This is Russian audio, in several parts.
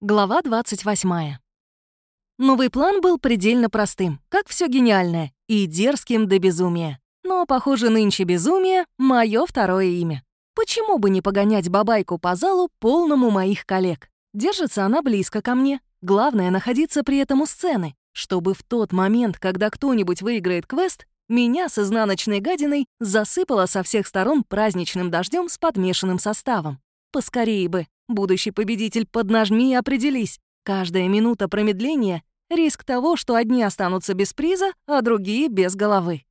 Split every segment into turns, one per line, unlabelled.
Глава 28. Новый план был предельно простым, как все гениальное, и дерзким до безумия. Но, похоже, нынче безумие — мое второе имя. Почему бы не погонять бабайку по залу, полному моих коллег? Держится она близко ко мне. Главное — находиться при этом у сцены, чтобы в тот момент, когда кто-нибудь выиграет квест, меня с изнаночной гадиной засыпало со всех сторон праздничным дождем с подмешанным составом. Поскорее бы. Будущий победитель, поднажми и определись. Каждая минута промедления — риск того, что одни останутся без приза, а другие — без головы.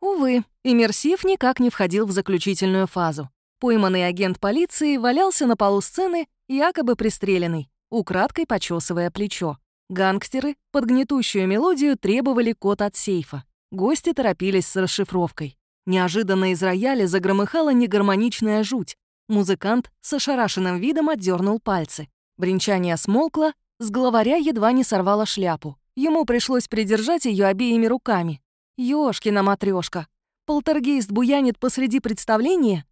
Увы, иммерсив никак не входил в заключительную фазу. Пойманный агент полиции валялся на полу сцены, якобы пристреленный, украдкой почесывая плечо. Гангстеры под гнетущую мелодию требовали код от сейфа. Гости торопились с расшифровкой. Неожиданно из рояля загромыхала негармоничная жуть. Музыкант с ошарашенным видом отдернул пальцы. Бринчание смолкло, с главаря едва не сорвало шляпу. Ему пришлось придержать ее обеими руками. Ёшкина матрешка. Полтергейст буянит посреди представления?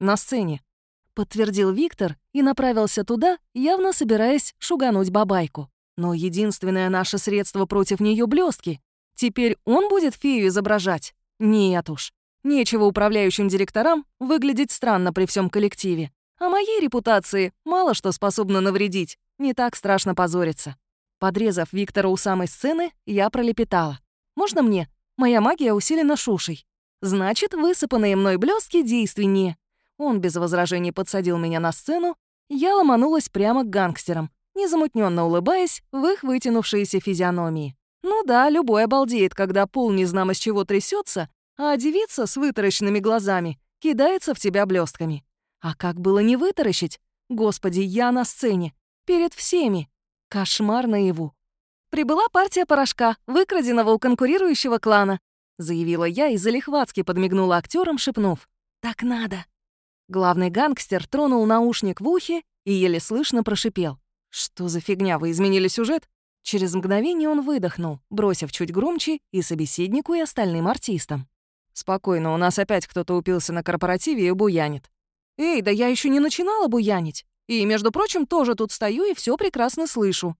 На сцене. Подтвердил Виктор и направился туда, явно собираясь шугануть бабайку. Но единственное наше средство против нее блестки. Теперь он будет фею изображать? Нет уж. Нечего управляющим директорам выглядеть странно при всем коллективе. А моей репутации мало что способно навредить, не так страшно позориться. Подрезав Виктора у самой сцены, я пролепетала. «Можно мне? Моя магия усилена шушей. Значит, высыпанные мной блестки действеннее». Он без возражений подсадил меня на сцену, я ломанулась прямо к гангстерам, незамутненно улыбаясь в их вытянувшиеся физиономии. Ну да, любой обалдеет, когда пол незнамо с чего трясется, а девица с вытаращенными глазами кидается в тебя блестками. А как было не вытаращить? Господи, я на сцене. Перед всеми. Кошмар наяву. «Прибыла партия порошка, выкраденного у конкурирующего клана», заявила я и залихватски подмигнула актерам, шепнув. «Так надо». Главный гангстер тронул наушник в ухе и еле слышно прошипел. «Что за фигня, вы изменили сюжет?» Через мгновение он выдохнул, бросив чуть громче и собеседнику, и остальным артистам. Спокойно, у нас опять кто-то упился на корпоративе и буянит. Эй, да я еще не начинала буянить. И, между прочим, тоже тут стою и все прекрасно слышу.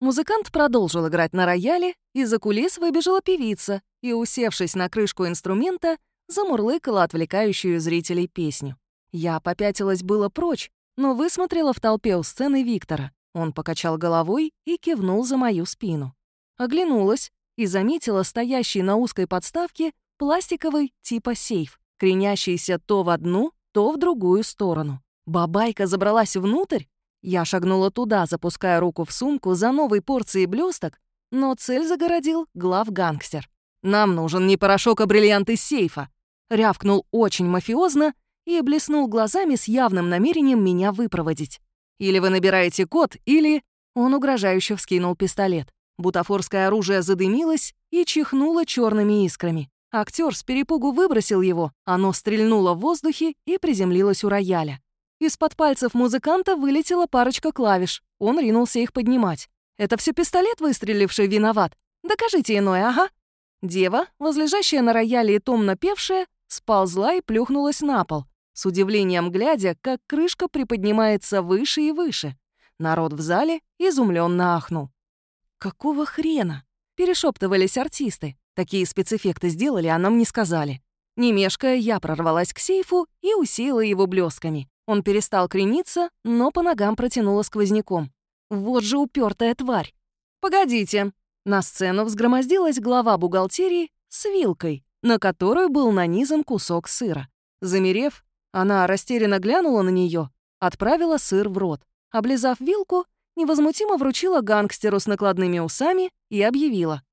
Музыкант продолжил играть на рояле, и за кулис выбежала певица и, усевшись на крышку инструмента, замурлыкала отвлекающую зрителей песню. Я попятилась было прочь, но высмотрела в толпе у сцены Виктора. Он покачал головой и кивнул за мою спину. Оглянулась и заметила стоящий на узкой подставке Пластиковый типа сейф, кренящийся то в одну, то в другую сторону. Бабайка забралась внутрь. Я шагнула туда, запуская руку в сумку за новой порцией блесток, но цель загородил глав-гангстер. «Нам нужен не порошок, а бриллиант сейфа!» Рявкнул очень мафиозно и блеснул глазами с явным намерением меня выпроводить. «Или вы набираете код, или...» Он угрожающе вскинул пистолет. Бутафорское оружие задымилось и чихнуло черными искрами. Актер с перепугу выбросил его, оно стрельнуло в воздухе и приземлилось у рояля. Из-под пальцев музыканта вылетела парочка клавиш. Он ринулся их поднимать. «Это все пистолет, выстреливший, виноват? Докажите иное, ага». Дева, возлежащая на рояле и томно певшая, сползла и плюхнулась на пол, с удивлением глядя, как крышка приподнимается выше и выше. Народ в зале изумленно ахнул. «Какого хрена?» — перешептывались артисты. Такие спецэффекты сделали, а нам не сказали. Не мешкая, я прорвалась к сейфу и усеяла его блесками. Он перестал крениться, но по ногам протянула сквозняком. Вот же упертая тварь. «Погодите!» На сцену взгромоздилась глава бухгалтерии с вилкой, на которую был нанизан кусок сыра. Замерев, она растерянно глянула на нее, отправила сыр в рот. Облизав вилку, невозмутимо вручила гангстеру с накладными усами и объявила.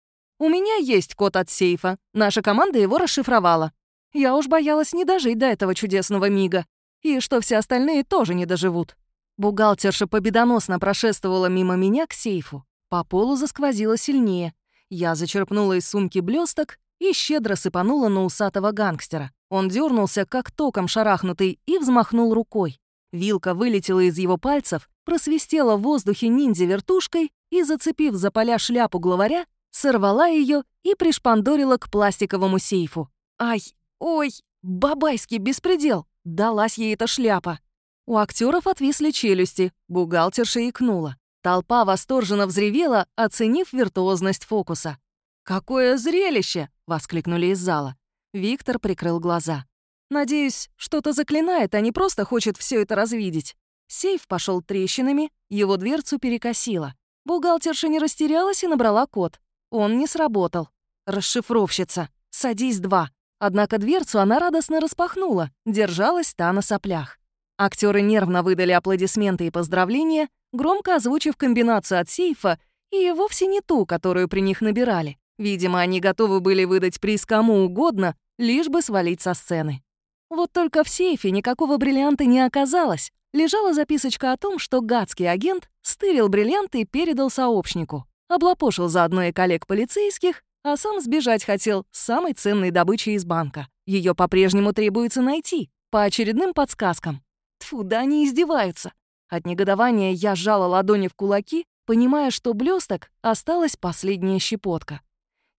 «У меня есть код от сейфа. Наша команда его расшифровала. Я уж боялась не дожить до этого чудесного мига. И что все остальные тоже не доживут». Бухгалтерша победоносно прошествовала мимо меня к сейфу. По полу засквозило сильнее. Я зачерпнула из сумки блесток и щедро сыпанула на усатого гангстера. Он дернулся, как током шарахнутый, и взмахнул рукой. Вилка вылетела из его пальцев, просвистела в воздухе ниндзя-вертушкой и, зацепив за поля шляпу главаря, сорвала ее и пришпандорила к пластиковому сейфу. Ай, ой, бабайский беспредел! Далась ей эта шляпа. У актеров отвисли челюсти, бухгалтерша икнула. Толпа восторженно взревела, оценив виртуозность фокуса. «Какое зрелище!» — воскликнули из зала. Виктор прикрыл глаза. «Надеюсь, что-то заклинает, а не просто хочет все это развидеть». Сейф пошел трещинами, его дверцу перекосило. Бухгалтерша не растерялась и набрала код. Он не сработал. «Расшифровщица, садись два». Однако дверцу она радостно распахнула, держалась та на соплях. Актеры нервно выдали аплодисменты и поздравления, громко озвучив комбинацию от сейфа и вовсе не ту, которую при них набирали. Видимо, они готовы были выдать приз кому угодно, лишь бы свалить со сцены. Вот только в сейфе никакого бриллианта не оказалось. Лежала записочка о том, что гадский агент стырил бриллианты и передал сообщнику. Облапошил заодно и коллег полицейских, а сам сбежать хотел с самой ценной добычей из банка. Ее по-прежнему требуется найти, по очередным подсказкам. Тфу, да они издеваются. От негодования я сжала ладони в кулаки, понимая, что блесток осталась последняя щепотка.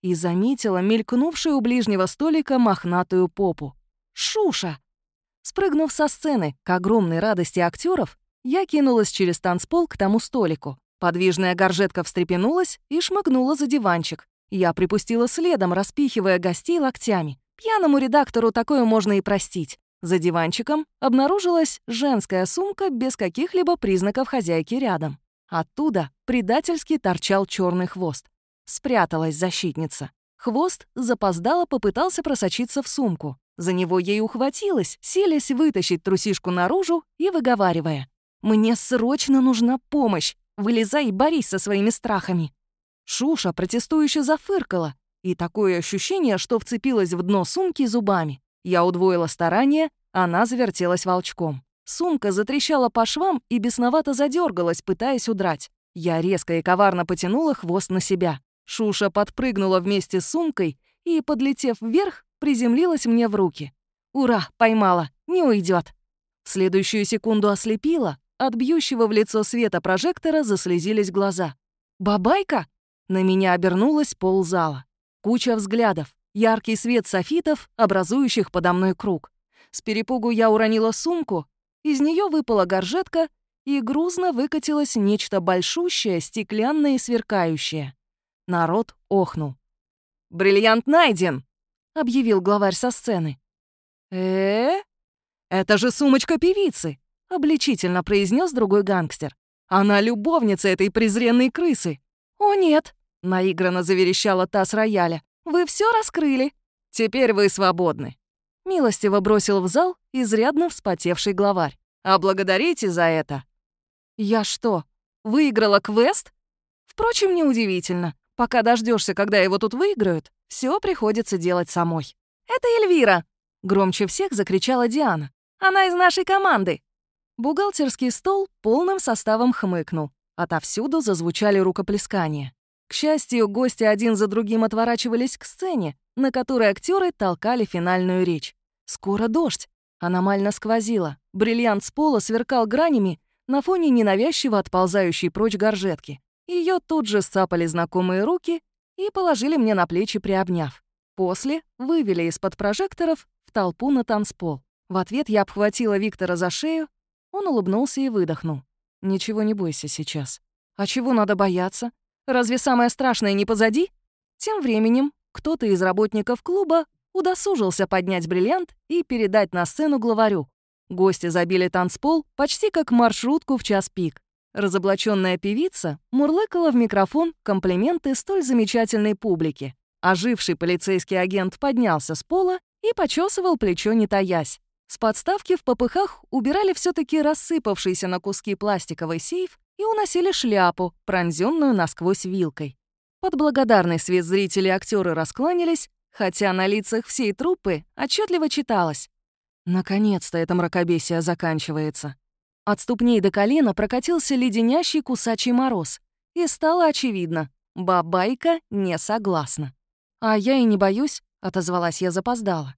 И заметила мелькнувшую у ближнего столика мохнатую попу. Шуша! Спрыгнув со сцены, к огромной радости актеров, я кинулась через танцпол к тому столику. Подвижная горжетка встрепенулась и шмыгнула за диванчик. Я припустила следом, распихивая гостей локтями. Пьяному редактору такое можно и простить. За диванчиком обнаружилась женская сумка без каких-либо признаков хозяйки рядом. Оттуда предательски торчал черный хвост. Спряталась защитница. Хвост запоздало попытался просочиться в сумку. За него ей ухватилась, селись вытащить трусишку наружу и выговаривая. «Мне срочно нужна помощь! Вылезай и борись со своими страхами!» Шуша протестующе зафыркала, и такое ощущение, что вцепилась в дно сумки зубами. Я удвоила старание, она завертелась волчком. Сумка затрещала по швам и бесновато задергалась, пытаясь удрать. Я резко и коварно потянула хвост на себя. Шуша подпрыгнула вместе с сумкой и, подлетев вверх, приземлилась мне в руки. Ура, поймала, не уйдет. В следующую секунду ослепила, от бьющего в лицо света прожектора заслезились глаза. «Бабайка?» На меня обернулась ползала. Куча взглядов, яркий свет софитов, образующих подо мной круг. С перепугу я уронила сумку, из нее выпала горжетка, и грузно выкатилось нечто большущее, стеклянное и сверкающее. Народ охнул. «Бриллиант найден!» — объявил главарь со сцены. э Это же сумочка певицы!» — обличительно произнес другой гангстер. «Она любовница этой презренной крысы!» «О, нет!» — наигранно заверещала та с рояля. «Вы все раскрыли. Теперь вы свободны». Милостиво бросил в зал изрядно вспотевший главарь. «А благодарите за это». «Я что, выиграла квест?» Впрочем, неудивительно. Пока дождешься, когда его тут выиграют, все приходится делать самой. «Это Эльвира!» — громче всех закричала Диана. «Она из нашей команды!» Бухгалтерский стол полным составом хмыкнул. Отовсюду зазвучали рукоплескания. К счастью, гости один за другим отворачивались к сцене, на которой актеры толкали финальную речь. «Скоро дождь!» Аномально сквозило. Бриллиант с пола сверкал гранями на фоне ненавязчиво отползающей прочь горжетки. Ее тут же сцапали знакомые руки и положили мне на плечи, приобняв. После вывели из-под прожекторов в толпу на танцпол. В ответ я обхватила Виктора за шею, он улыбнулся и выдохнул. Ничего не бойся сейчас. А чего надо бояться? Разве самое страшное не позади? Тем временем кто-то из работников клуба удосужился поднять бриллиант и передать на сцену главарю. Гости забили танцпол почти как маршрутку в час пик. Разоблаченная певица мурлыкала в микрофон комплименты столь замечательной публике. Оживший полицейский агент поднялся с пола и почесывал плечо, не таясь. С подставки в попыхах убирали все таки рассыпавшийся на куски пластиковый сейф и уносили шляпу, пронзенную насквозь вилкой. Под благодарный свет зрители актеры раскланялись, хотя на лицах всей труппы отчетливо читалось. Наконец-то это мракобесие заканчивается. От ступней до колена прокатился леденящий кусачий мороз. И стало очевидно — бабайка не согласна. «А я и не боюсь», — отозвалась я запоздала.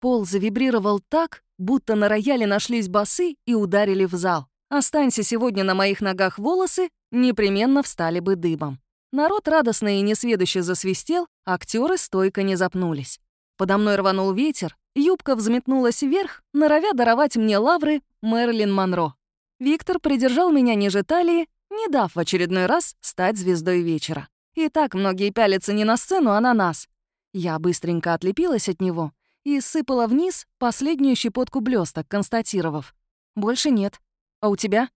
Пол завибрировал так, будто на рояле нашлись басы и ударили в зал. Останься сегодня на моих ногах волосы, непременно встали бы дыбом. Народ радостно и несведуще засвистел, актеры стойко не запнулись. Подо мной рванул ветер, юбка взметнулась вверх, норовя даровать мне лавры Мэрилин Монро. Виктор придержал меня ниже талии не дав в очередной раз стать звездой вечера. И так многие пялятся не на сцену, а на нас. Я быстренько отлепилась от него и сыпала вниз последнюю щепотку блесток, констатировав. «Больше нет. А у тебя?»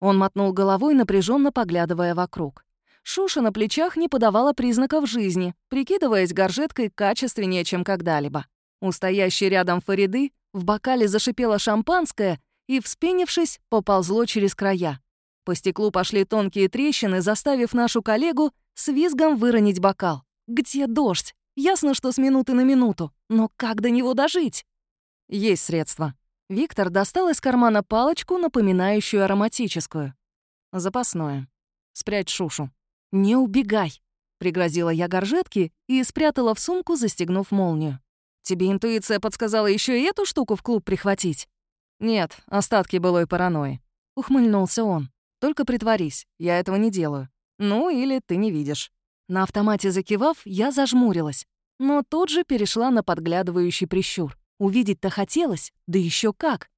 Он мотнул головой, напряженно поглядывая вокруг. Шуша на плечах не подавала признаков жизни, прикидываясь горжеткой качественнее, чем когда-либо. У рядом Фариды в бокале зашипело шампанское и, вспенившись, поползло через края. По стеклу пошли тонкие трещины, заставив нашу коллегу с визгом выронить бокал. «Где дождь? Ясно, что с минуты на минуту. Но как до него дожить?» «Есть средства». Виктор достал из кармана палочку, напоминающую ароматическую. «Запасное. Спрячь Шушу». «Не убегай», — пригрозила я горжетке и спрятала в сумку, застегнув молнию. «Тебе интуиция подсказала еще и эту штуку в клуб прихватить?» «Нет, остатки былой паранойи», — ухмыльнулся он. «Только притворись, я этого не делаю. Ну, или ты не видишь». На автомате закивав, я зажмурилась, но тут же перешла на подглядывающий прищур. Увидеть-то хотелось, да еще как.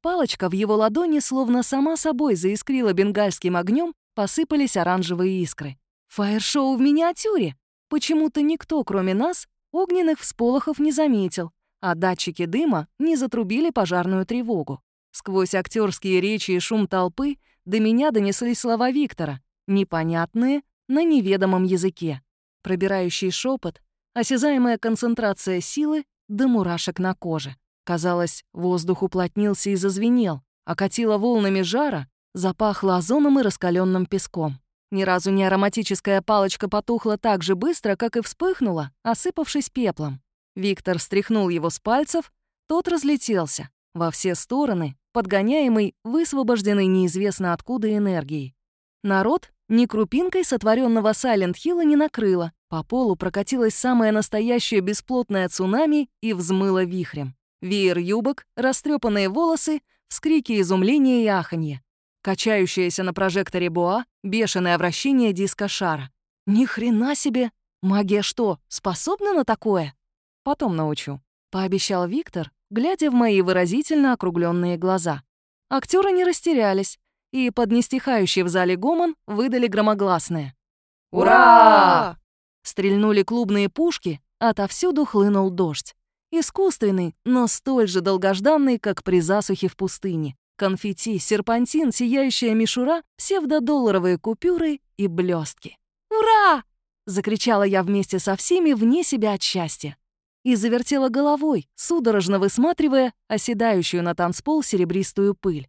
Палочка в его ладони словно сама собой заискрила бенгальским огнем, посыпались оранжевые искры. Фаер-шоу в миниатюре. Почему-то никто, кроме нас, огненных всполохов не заметил, а датчики дыма не затрубили пожарную тревогу. Сквозь актерские речи и шум толпы до меня донеслись слова Виктора, непонятные, на неведомом языке. Пробирающий шепот, осязаемая концентрация силы до мурашек на коже. Казалось, воздух уплотнился и зазвенел, окатило волнами жара, запахло озоном и раскаленным песком. Ни разу не ароматическая палочка потухла так же быстро, как и вспыхнула, осыпавшись пеплом. Виктор стряхнул его с пальцев, тот разлетелся во все стороны, подгоняемый, высвобожденной неизвестно откуда энергией. Народ ни крупинкой сотворенного Сайлент-Хилла не накрыло. По полу прокатилась самая настоящая бесплотная цунами и взмыла вихрем. Веер юбок, растрепанные волосы, вскрики изумления и аханье. Качающаяся на прожекторе буа, бешеное вращение диска шара. Ни хрена себе! Магия что, способна на такое? Потом научу. Пообещал Виктор, глядя в мои выразительно округленные глаза. Актеры не растерялись, и под нестихающий в зале гомон выдали громогласное. «Ура!» Стрельнули клубные пушки, отовсюду хлынул дождь. Искусственный, но столь же долгожданный, как при засухе в пустыне. Конфетти, серпантин, сияющая мишура, псевдодолларовые купюры и блестки. «Ура!» — закричала я вместе со всеми вне себя от счастья. И завертела головой, судорожно высматривая оседающую на танцпол серебристую пыль.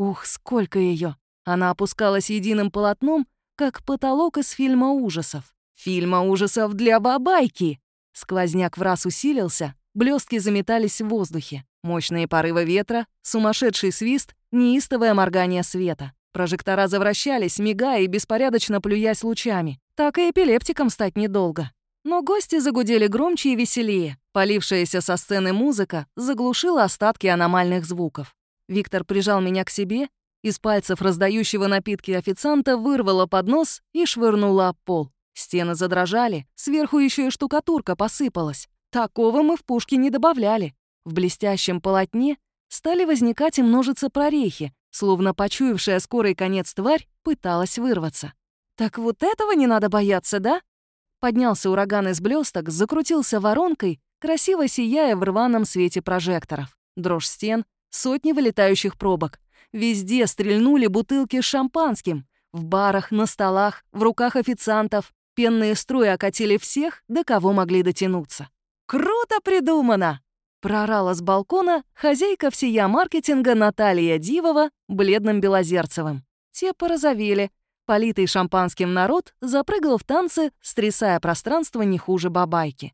Ух, сколько ее! Она опускалась единым полотном, как потолок из фильма ужасов. Фильма ужасов для бабайки! Сквозняк в раз усилился, блестки заметались в воздухе. Мощные порывы ветра, сумасшедший свист, неистовое моргание света. Прожектора завращались, мигая и беспорядочно плюясь лучами. Так и эпилептиком стать недолго. Но гости загудели громче и веселее. Полившаяся со сцены музыка заглушила остатки аномальных звуков. Виктор прижал меня к себе, из пальцев раздающего напитки официанта вырвало поднос и швырнуло об пол. Стены задрожали, сверху еще и штукатурка посыпалась. Такого мы в пушке не добавляли. В блестящем полотне стали возникать и множиться прорехи, словно почуявшая скорый конец тварь пыталась вырваться. «Так вот этого не надо бояться, да?» Поднялся ураган из блесток, закрутился воронкой, красиво сияя в рваном свете прожекторов. Дрожь стен, Сотни вылетающих пробок. Везде стрельнули бутылки с шампанским. В барах, на столах, в руках официантов. Пенные струи окатили всех, до кого могли дотянуться. «Круто придумано!» Прорала с балкона хозяйка всея маркетинга Наталья Дивова бледным Белозерцевым. Те порозовели. Политый шампанским народ запрыгал в танцы, стрясая пространство не хуже бабайки.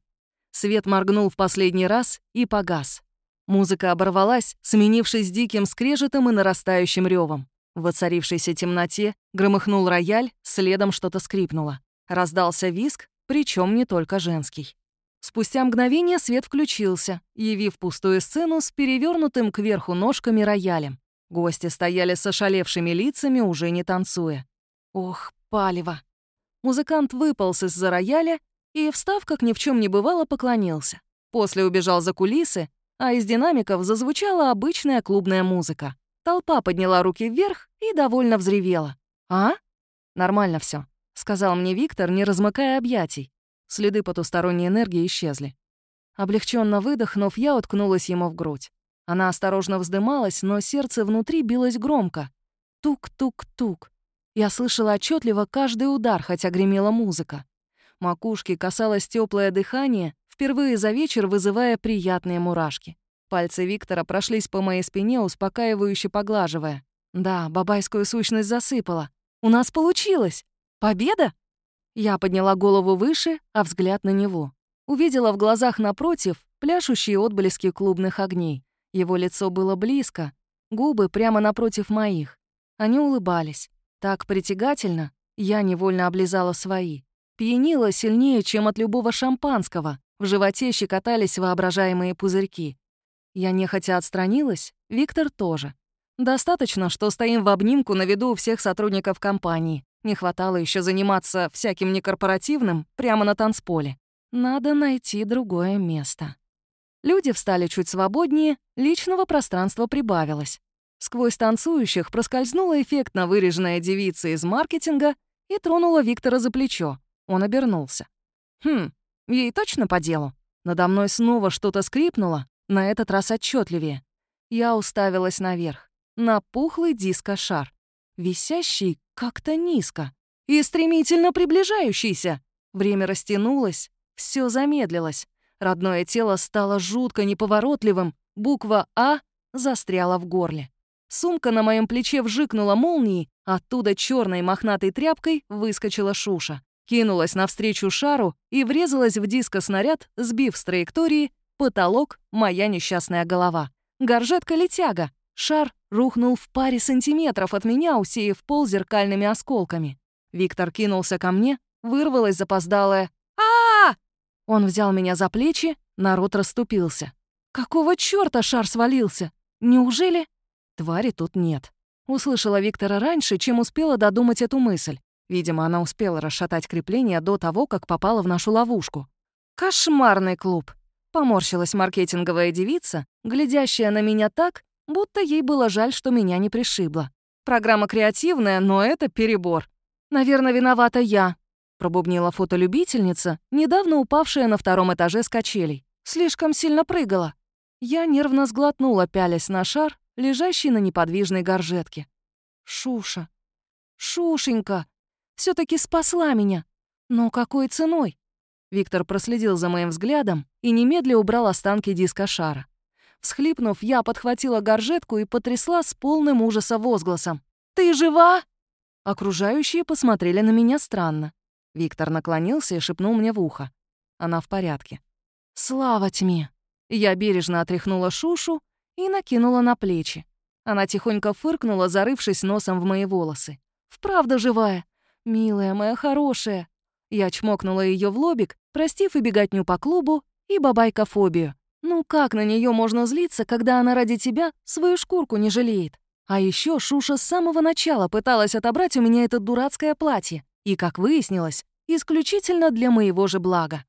Свет моргнул в последний раз и погас. Музыка оборвалась, сменившись диким скрежетом и нарастающим ревом. В воцарившейся темноте громыхнул рояль, следом что-то скрипнуло. Раздался виск, причем не только женский. Спустя мгновение свет включился, явив пустую сцену с перевернутым кверху ножками роялем. Гости стояли с ошалевшими лицами, уже не танцуя. Ох, палево. Музыкант выполз из-за рояля и, встав, как ни в чем не бывало, поклонился. После убежал за кулисы, а из динамиков зазвучала обычная клубная музыка. Толпа подняла руки вверх и довольно взревела. «А? Нормально все, сказал мне Виктор, не размыкая объятий. Следы потусторонней энергии исчезли. Облегченно выдохнув, я уткнулась ему в грудь. Она осторожно вздымалась, но сердце внутри билось громко. Тук-тук-тук. Я слышала отчетливо каждый удар, хотя гремела музыка. Макушки касалось теплое дыхание, впервые за вечер вызывая приятные мурашки. Пальцы Виктора прошлись по моей спине, успокаивающе поглаживая. Да, бабайскую сущность засыпала. У нас получилось! Победа? Я подняла голову выше, а взгляд на него. Увидела в глазах напротив пляшущие отблески клубных огней. Его лицо было близко, губы прямо напротив моих. Они улыбались. Так притягательно, я невольно облизала свои. Пьянила сильнее, чем от любого шампанского. В животе щекотались воображаемые пузырьки. Я нехотя отстранилась, Виктор тоже. Достаточно, что стоим в обнимку на виду у всех сотрудников компании. Не хватало еще заниматься всяким некорпоративным прямо на танцполе. Надо найти другое место. Люди встали чуть свободнее, личного пространства прибавилось. Сквозь танцующих проскользнула эффектно выреженная девица из маркетинга и тронула Виктора за плечо. Он обернулся. «Хм, ей точно по делу?» Надо мной снова что-то скрипнуло, на этот раз отчетливее. Я уставилась наверх, на пухлый диско-шар, висящий как-то низко и стремительно приближающийся. Время растянулось, все замедлилось. Родное тело стало жутко неповоротливым, буква «А» застряла в горле. Сумка на моем плече вжикнула молнией, оттуда черной мохнатой тряпкой выскочила Шуша. Кинулась навстречу шару и врезалась в диско-снаряд, сбив с траектории потолок моя несчастная голова. Горжетка-летяга. Шар рухнул в паре сантиметров от меня, усеяв пол зеркальными осколками. Виктор кинулся ко мне, вырвалась запоздалая а, -а, -а Он взял меня за плечи, народ расступился. «Какого чёрта шар свалился? Неужели...» Твари тут нет. Услышала Виктора раньше, чем успела додумать эту мысль. Видимо, она успела расшатать крепление до того, как попала в нашу ловушку. «Кошмарный клуб!» — поморщилась маркетинговая девица, глядящая на меня так, будто ей было жаль, что меня не пришибло. «Программа креативная, но это перебор. Наверное, виновата я», — пробубнила фотолюбительница, недавно упавшая на втором этаже с качелей. «Слишком сильно прыгала». Я нервно сглотнула, пялясь на шар, лежащий на неподвижной горжетке. «Шуша! Шушенька! Все таки спасла меня! Но какой ценой?» Виктор проследил за моим взглядом и немедля убрал останки диска шара. Всхлипнув, я подхватила горжетку и потрясла с полным ужаса возгласом. «Ты жива?» Окружающие посмотрели на меня странно. Виктор наклонился и шепнул мне в ухо. Она в порядке. «Слава тьме!» Я бережно отряхнула Шушу и накинула на плечи. Она тихонько фыркнула, зарывшись носом в мои волосы. «Вправду живая? Милая моя хорошая!» Я чмокнула ее в лобик, простив и беготню по клубу, и бабайкофобию. Ну как на нее можно злиться, когда она ради тебя свою шкурку не жалеет? А еще Шуша с самого начала пыталась отобрать у меня это дурацкое платье. И, как выяснилось, исключительно для моего же блага.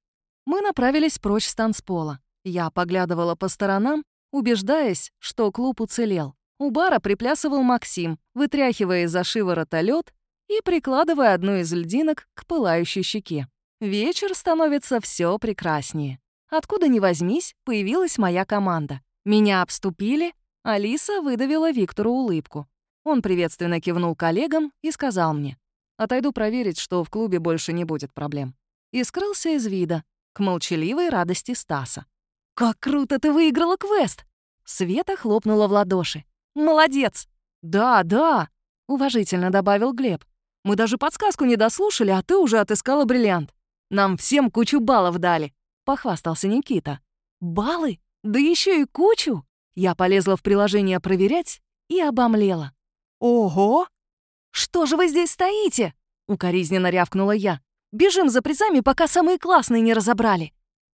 Мы направились прочь с танцпола. Я поглядывала по сторонам, убеждаясь, что клуб уцелел. У бара приплясывал Максим, вытряхивая из-за шиворота лед и прикладывая одну из льдинок к пылающей щеке. Вечер становится все прекраснее. Откуда ни возьмись, появилась моя команда. Меня обступили, Алиса выдавила Виктору улыбку. Он приветственно кивнул коллегам и сказал мне, «Отойду проверить, что в клубе больше не будет проблем». И скрылся из вида, к молчаливой радости Стаса. «Как круто ты выиграла квест!» Света хлопнула в ладоши. «Молодец!» «Да, да!» — уважительно добавил Глеб. «Мы даже подсказку не дослушали, а ты уже отыскала бриллиант. Нам всем кучу баллов дали!» — похвастался Никита. «Баллы? Да еще и кучу!» Я полезла в приложение проверять и обомлела. «Ого! Что же вы здесь стоите?» — укоризненно рявкнула я. «Бежим за призами, пока самые классные не разобрали».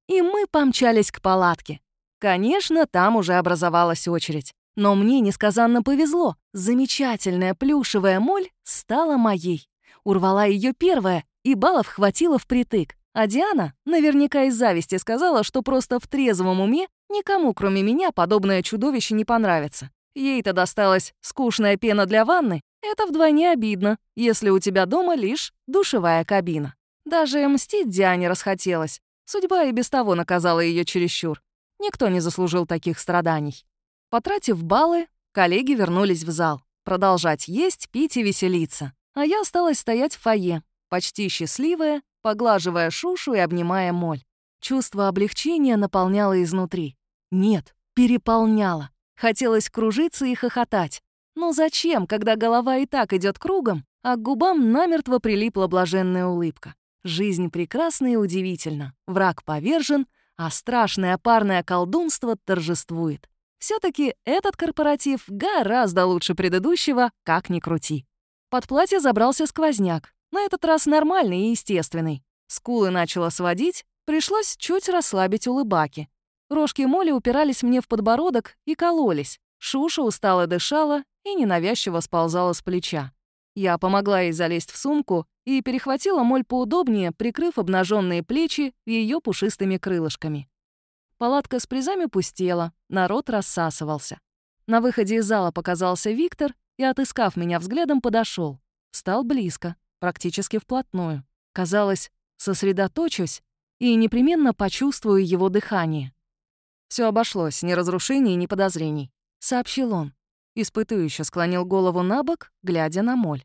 И мы помчались к палатке. Конечно, там уже образовалась очередь. Но мне несказанно повезло. Замечательная плюшевая моль стала моей. Урвала ее первая, и баллов хватило впритык. А Диана наверняка из зависти сказала, что просто в трезвом уме никому, кроме меня, подобное чудовище не понравится. Ей-то досталась скучная пена для ванны. Это вдвойне обидно, если у тебя дома лишь душевая кабина. Даже мстить Диане расхотелось. Судьба и без того наказала ее чересчур. Никто не заслужил таких страданий. Потратив баллы, коллеги вернулись в зал. Продолжать есть, пить и веселиться. А я осталась стоять в фойе, почти счастливая, поглаживая шушу и обнимая моль. Чувство облегчения наполняло изнутри. Нет, переполняло. Хотелось кружиться и хохотать. Но зачем, когда голова и так идет кругом, а к губам намертво прилипла блаженная улыбка? Жизнь прекрасна и удивительна. Враг повержен, а страшное парное колдунство торжествует. Все таки этот корпоратив гораздо лучше предыдущего, как ни крути. Под платье забрался сквозняк, на этот раз нормальный и естественный. Скулы начало сводить, пришлось чуть расслабить улыбаки. Рожки моли упирались мне в подбородок и кололись. Шуша устало дышала и ненавязчиво сползала с плеча. Я помогла ей залезть в сумку и перехватила моль поудобнее, прикрыв обнаженные плечи ее пушистыми крылышками. Палатка с призами пустела, народ рассасывался. На выходе из зала показался Виктор и, отыскав меня взглядом, подошел. Встал близко, практически вплотную. Казалось, сосредоточусь и непременно почувствую его дыхание. Все обошлось, ни разрушений, ни подозрений», — сообщил он. Испытующе склонил голову на бок, глядя на моль.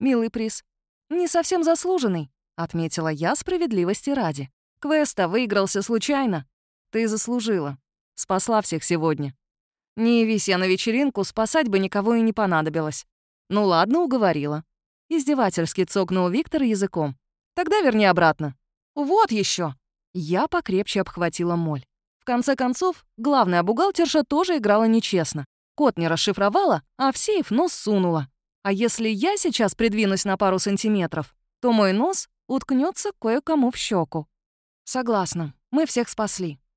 «Милый приз. Не совсем заслуженный», — отметила я справедливости ради. «Квеста выигрался случайно. Ты заслужила. Спасла всех сегодня. Не явись я на вечеринку, спасать бы никого и не понадобилось. Ну ладно, уговорила». Издевательски цокнул Виктор языком. «Тогда верни обратно». «Вот еще. Я покрепче обхватила моль. В конце концов, главная бухгалтерша тоже играла нечестно. Код не расшифровала, а в сейф нос сунула. А если я сейчас придвинусь на пару сантиметров, то мой нос уткнется кое-кому в щеку. «Согласна, мы всех спасли», —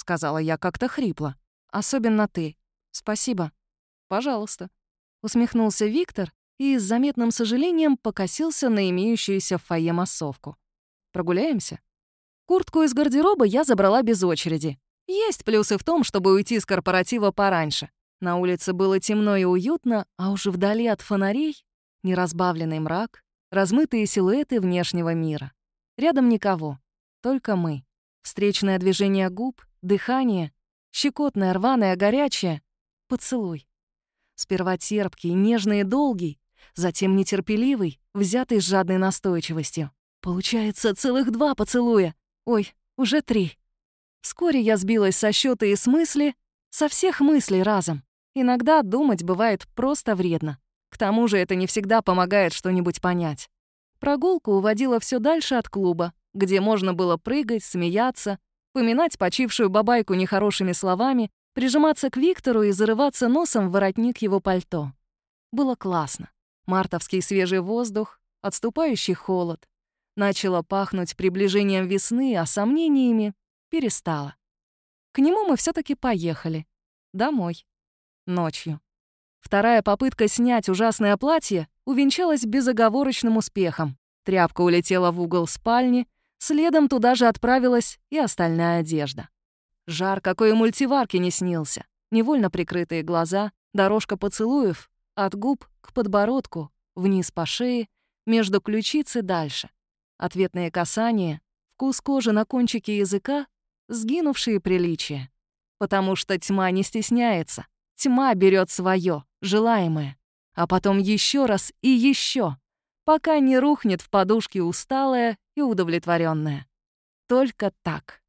сказала я как-то хрипло. «Особенно ты. Спасибо». «Пожалуйста», — усмехнулся Виктор и с заметным сожалением покосился на имеющуюся в фойе массовку. «Прогуляемся?» Куртку из гардероба я забрала без очереди. Есть плюсы в том, чтобы уйти с корпоратива пораньше. На улице было темно и уютно, а уже вдали от фонарей — неразбавленный мрак, размытые силуэты внешнего мира. Рядом никого, только мы. Встречное движение губ, дыхание, щекотное, рваное, горячее, поцелуй. Сперва терпкий, нежный и долгий, затем нетерпеливый, взятый с жадной настойчивостью. Получается целых два поцелуя. Ой, уже три. Вскоре я сбилась со счета и с мысли, со всех мыслей разом. Иногда думать бывает просто вредно. К тому же это не всегда помогает что-нибудь понять. Прогулку уводила все дальше от клуба, где можно было прыгать, смеяться, поминать почившую бабайку нехорошими словами, прижиматься к Виктору и зарываться носом в воротник его пальто. Было классно. Мартовский свежий воздух, отступающий холод. Начало пахнуть приближением весны, а сомнениями перестало. К нему мы все таки поехали. Домой ночью. Вторая попытка снять ужасное платье увенчалась безоговорочным успехом. Тряпка улетела в угол спальни, следом туда же отправилась и остальная одежда. Жар какой мультиварки не снился. Невольно прикрытые глаза, дорожка поцелуев, от губ к подбородку, вниз по шее, между ключиц и дальше. Ответные касания, вкус кожи на кончике языка, сгинувшие приличия. Потому что тьма не стесняется. Тьма берет свое, желаемое, а потом еще раз и еще, пока не рухнет в подушке усталая и удовлетворенная. Только так.